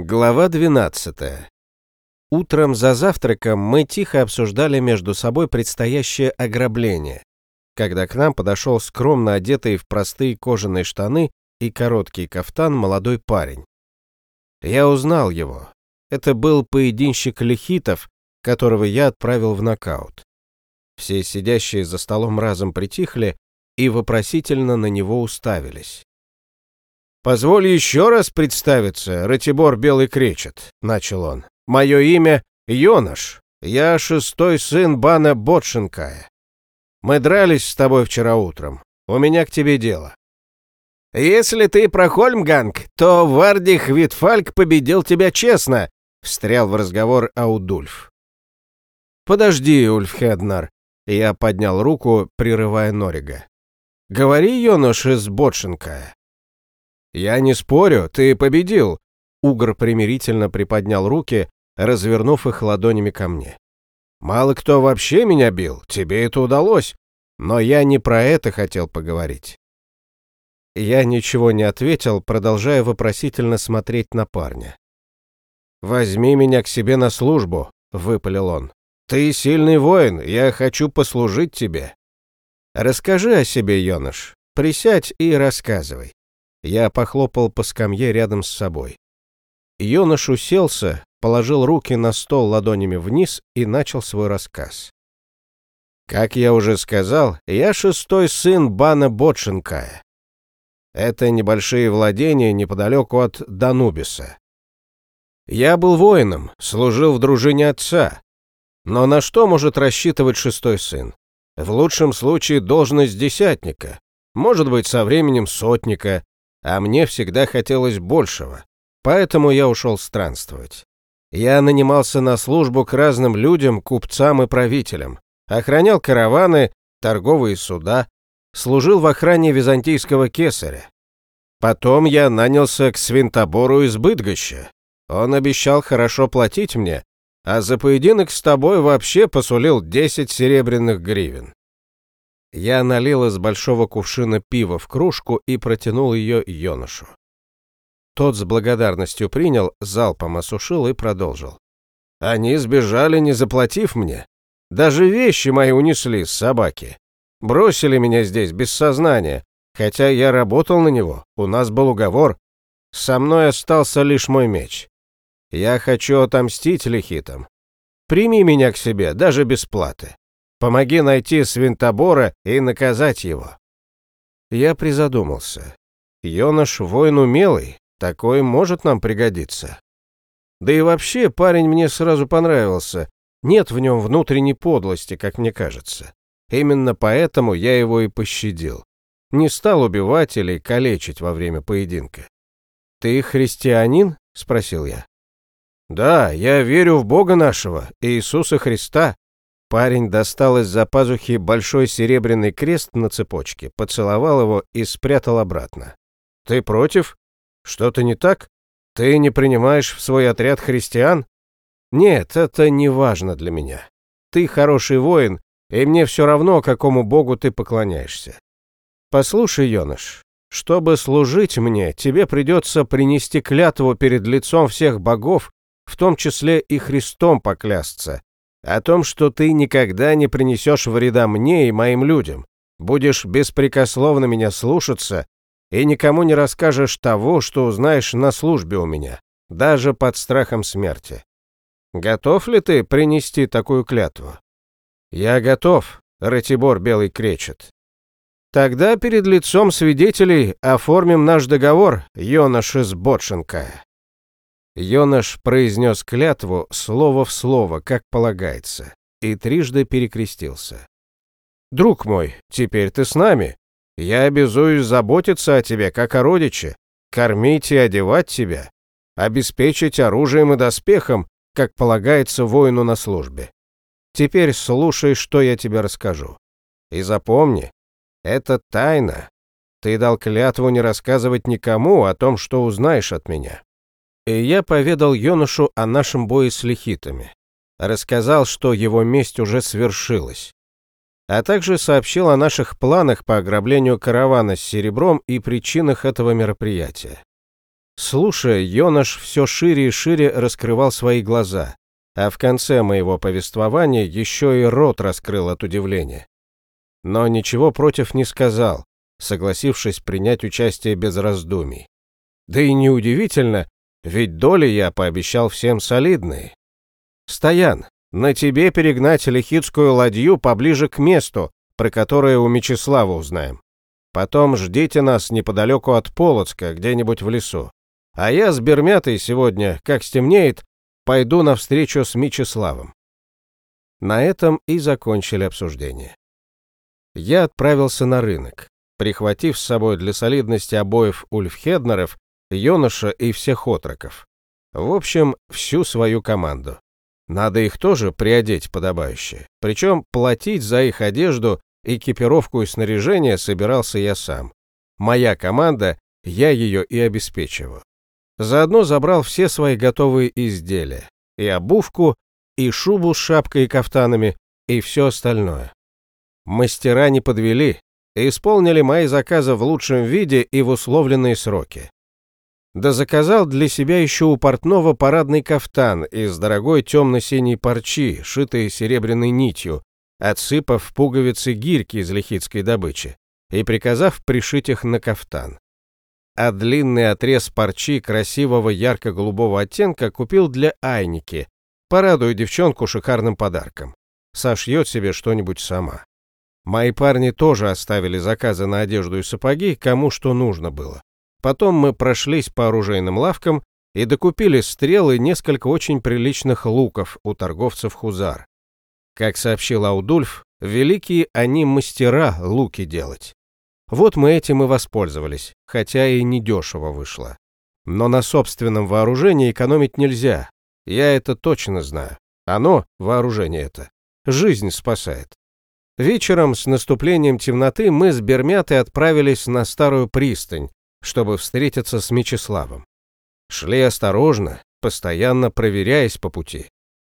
Глава 12. Утром за завтраком мы тихо обсуждали между собой предстоящее ограбление, когда к нам подошел скромно одетый в простые кожаные штаны и короткий кафтан молодой парень. Я узнал его. Это был поединщик лихитов, которого я отправил в нокаут. Все сидящие за столом разом притихли и вопросительно на него уставились. «Позволь еще раз представиться, Ратибор Белый Кречет», — начал он. «Мое имя Йонаш. Я шестой сын Бана Ботшенкая. Мы дрались с тобой вчера утром. У меня к тебе дело». «Если ты про Хольмганг, то Вардих Витфальк победил тебя честно», — встрял в разговор Аудульф. «Подожди, Ульф Хеднар», — я поднял руку, прерывая Норига. «Говори, Йонаш из Ботшенкая». «Я не спорю, ты победил!» Угр примирительно приподнял руки, развернув их ладонями ко мне. «Мало кто вообще меня бил, тебе это удалось, но я не про это хотел поговорить». Я ничего не ответил, продолжая вопросительно смотреть на парня. «Возьми меня к себе на службу», — выпалил он. «Ты сильный воин, я хочу послужить тебе». «Расскажи о себе, Йоныш. Присядь и рассказывай». Я похлопал по скамье рядом с собой. Юнош уселся, положил руки на стол ладонями вниз и начал свой рассказ. Как я уже сказал, я шестой сын Бана Ботшенкая. Это небольшие владения неподалеку от Данубиса. Я был воином, служил в дружине отца. Но на что может рассчитывать шестой сын? В лучшем случае должность десятника, может быть, со временем сотника, а мне всегда хотелось большего, поэтому я ушел странствовать. Я нанимался на службу к разным людям, купцам и правителям, охранял караваны, торговые суда, служил в охране византийского кесаря. Потом я нанялся к свинтобору из Быдгоща. Он обещал хорошо платить мне, а за поединок с тобой вообще посулил 10 серебряных гривен. Я налил из большого кувшина пива в кружку и протянул ее юношу. Тот с благодарностью принял, залпом осушил и продолжил. Они сбежали, не заплатив мне. Даже вещи мои унесли с собаки. Бросили меня здесь без сознания, хотя я работал на него, у нас был уговор. Со мной остался лишь мой меч. Я хочу отомстить лихитам. Прими меня к себе, даже без платы. Помоги найти свинтобора и наказать его». Я призадумался. Йоныш воин умелый, такой может нам пригодиться. Да и вообще парень мне сразу понравился. Нет в нем внутренней подлости, как мне кажется. Именно поэтому я его и пощадил. Не стал убивать или калечить во время поединка. «Ты христианин?» — спросил я. «Да, я верю в Бога нашего, Иисуса Христа», Парень достал из-за пазухи большой серебряный крест на цепочке, поцеловал его и спрятал обратно. «Ты против? Что-то не так? Ты не принимаешь в свой отряд христиан?» «Нет, это не важно для меня. Ты хороший воин, и мне все равно, какому богу ты поклоняешься. Послушай, Йоныш, чтобы служить мне, тебе придется принести клятву перед лицом всех богов, в том числе и Христом поклясться, о том, что ты никогда не принесешь вреда мне и моим людям, будешь беспрекословно меня слушаться и никому не расскажешь того, что узнаешь на службе у меня, даже под страхом смерти. Готов ли ты принести такую клятву? Я готов, Ратибор Белый кречет. Тогда перед лицом свидетелей оформим наш договор, Йонаш из Ботшенка. Йонаш произнес клятву слово в слово, как полагается, и трижды перекрестился. «Друг мой, теперь ты с нами. Я обязуюсь заботиться о тебе, как о родиче, кормить и одевать тебя, обеспечить оружием и доспехом, как полагается воину на службе. Теперь слушай, что я тебе расскажу. И запомни, это тайна. Ты дал клятву не рассказывать никому о том, что узнаешь от меня и я поведал юношу о нашем бое с лихитами. Рассказал, что его месть уже свершилась. А также сообщил о наших планах по ограблению каравана с серебром и причинах этого мероприятия. Слушая, Йонаш все шире и шире раскрывал свои глаза, а в конце моего повествования еще и рот раскрыл от удивления. Но ничего против не сказал, согласившись принять участие без раздумий. Да и неудивительно, ведь доли я пообещал всем солидные. «Стоян, на тебе перегнать лихитскую ладью поближе к месту, про которое у Мечислава узнаем. Потом ждите нас неподалеку от Полоцка, где-нибудь в лесу. А я с Бермятой сегодня, как стемнеет, пойду навстречу с Мечиславом». На этом и закончили обсуждение. Я отправился на рынок, прихватив с собой для солидности обоев Ульфхеднеров Йонаша и всех отроков. В общем, всю свою команду. Надо их тоже приодеть подобающе. Причем платить за их одежду, экипировку и снаряжение собирался я сам. Моя команда, я ее и обеспечиваю. Заодно забрал все свои готовые изделия. И обувку, и шубу с шапкой и кафтанами, и все остальное. Мастера не подвели, исполнили мои заказы в лучшем виде и в условленные сроки. Да заказал для себя еще у портного парадный кафтан из дорогой темно-синей парчи, шитой серебряной нитью, отсыпав пуговицы гирьки из лихитской добычи и приказав пришить их на кафтан. А длинный отрез парчи красивого ярко-голубого оттенка купил для Айники, порадую девчонку шикарным подарком. Сошьет себе что-нибудь сама. Мои парни тоже оставили заказы на одежду и сапоги, кому что нужно было. Потом мы прошлись по оружейным лавкам и докупили стрелы и несколько очень приличных луков у торговцев Хузар. Как сообщил Аудульф, великие они мастера луки делать. Вот мы этим и воспользовались, хотя и недешево вышло. Но на собственном вооружении экономить нельзя. Я это точно знаю. Оно, вооружение это, жизнь спасает. Вечером с наступлением темноты мы с Бермятой отправились на старую пристань, чтобы встретиться с Мечиславом. Шли осторожно, постоянно проверяясь по пути.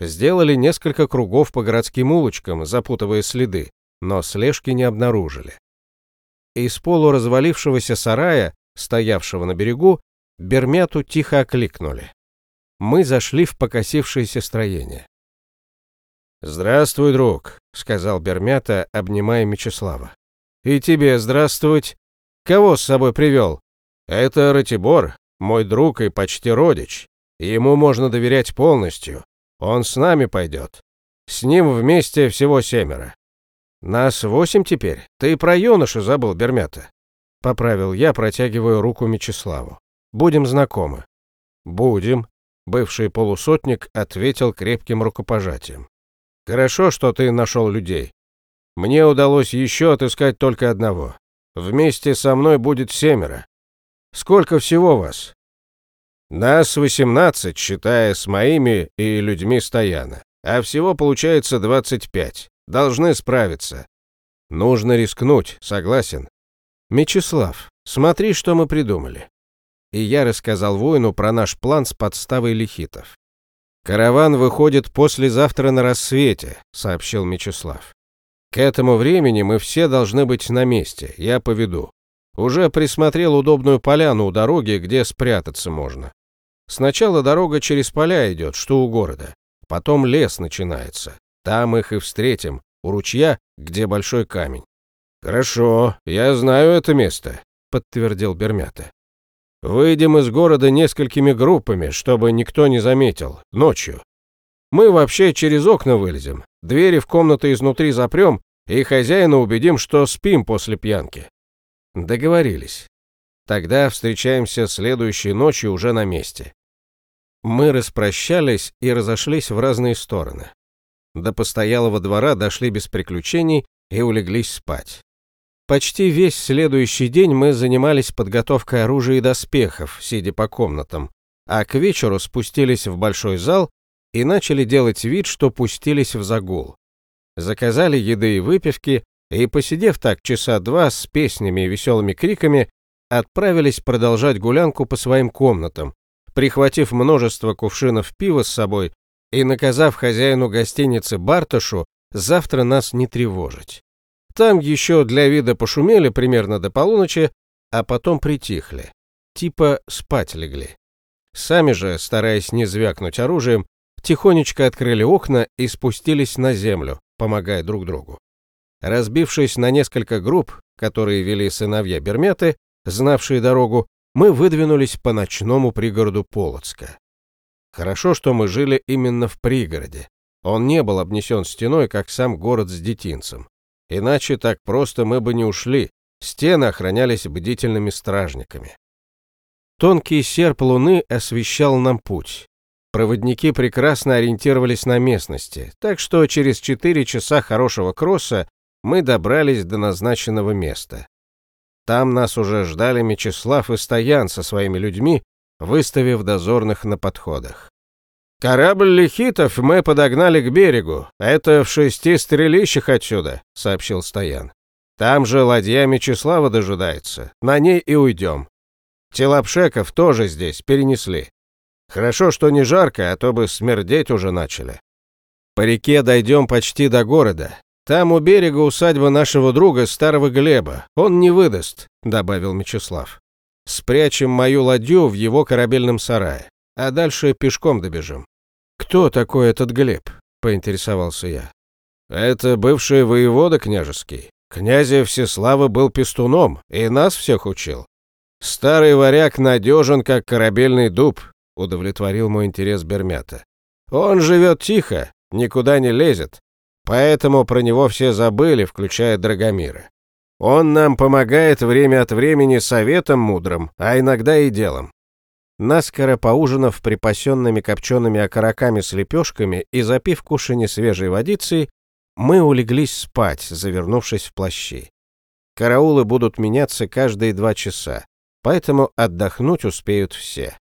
Сделали несколько кругов по городским улочкам, запутывая следы, но слежки не обнаружили. Из полуразвалившегося сарая, стоявшего на берегу, Бермяту тихо окликнули. Мы зашли в покосившееся строение. «Здравствуй, друг», — сказал Бермята, обнимая Мечислава. «И тебе здравствовать. Кого с собой привел?» Это Ратибор, мой друг и почти родич. Ему можно доверять полностью. Он с нами пойдет. С ним вместе всего семеро. Нас восемь теперь. Ты про юношу забыл, Бермята. Поправил я, протягивая руку Мечиславу. Будем знакомы. Будем. Бывший полусотник ответил крепким рукопожатием. Хорошо, что ты нашел людей. Мне удалось еще отыскать только одного. Вместе со мной будет семеро. Сколько всего вас? Нас 18, считая с моими и людьми Стояна. А всего получается 25. Должны справиться. Нужно рискнуть, согласен. Мечислав, смотри, что мы придумали. И я рассказал воину про наш план с подставой лихитов. «Караван выходит послезавтра на рассвете», — сообщил Мечислав. «К этому времени мы все должны быть на месте, я поведу. Уже присмотрел удобную поляну у дороги, где спрятаться можно. Сначала дорога через поля идет, что у города. Потом лес начинается. Там их и встретим, у ручья, где большой камень. «Хорошо, я знаю это место», — подтвердил Бермята. «Выйдем из города несколькими группами, чтобы никто не заметил, ночью. Мы вообще через окна вылезем, двери в комнаты изнутри запрем и хозяина убедим, что спим после пьянки. Договорились. Тогда встречаемся следующей ночью уже на месте. Мы распрощались и разошлись в разные стороны. До постоялого двора дошли без приключений и улеглись спать. Почти весь следующий день мы занимались подготовкой оружия и доспехов, сидя по комнатам, а к вечеру спустились в большой зал и начали делать вид, что пустились в загул. Заказали еды и выпивки, и, посидев так часа два с песнями и веселыми криками, отправились продолжать гулянку по своим комнатам, прихватив множество кувшинов пива с собой и наказав хозяину гостиницы Барташу завтра нас не тревожить. Там еще для вида пошумели примерно до полуночи, а потом притихли. Типа спать легли. Сами же, стараясь не звякнуть оружием, тихонечко открыли окна и спустились на землю, помогая друг другу. Разбившись на несколько групп, которые вели сыновья Берметы, знавшие дорогу, мы выдвинулись по ночному пригороду Полоцка. Хорошо, что мы жили именно в пригороде. Он не был обнесен стеной, как сам город с детинцем. Иначе так просто мы бы не ушли, стены охранялись бдительными стражниками. Тонкий серп луны освещал нам путь. Проводники прекрасно ориентировались на местности, так что через четыре часа хорошего кросса мы добрались до назначенного места. Там нас уже ждали Мечислав и Стоян со своими людьми, выставив дозорных на подходах. «Корабль Лихитов мы подогнали к берегу. Это в шести стрелищах отсюда», — сообщил Стоян. «Там же ладья Мечислава дожидается. На ней и уйдем. Телопшеков тоже здесь перенесли. Хорошо, что не жарко, а то бы смердеть уже начали. По реке дойдем почти до города. Там у берега усадьба нашего друга, старого Глеба. Он не выдаст», — добавил Мечислав. «Спрячем мою ладью в его корабельном сарае, а дальше пешком добежим». «Кто такой этот Глеб?» — поинтересовался я. «Это бывший воевода княжеский. Князя Всеслава был пестуном и нас всех учил. Старый варяг надежен, как корабельный дуб», — удовлетворил мой интерес Бермята. «Он живет тихо, никуда не лезет, Поэтому про него все забыли, включая Драгомира. Он нам помогает время от времени советом мудрым, а иногда и делом. Наскоро поужинав припасенными копчеными окороками с лепешками и запив кушанье свежей водицей, мы улеглись спать, завернувшись в плащи. Караулы будут меняться каждые два часа, поэтому отдохнуть успеют все.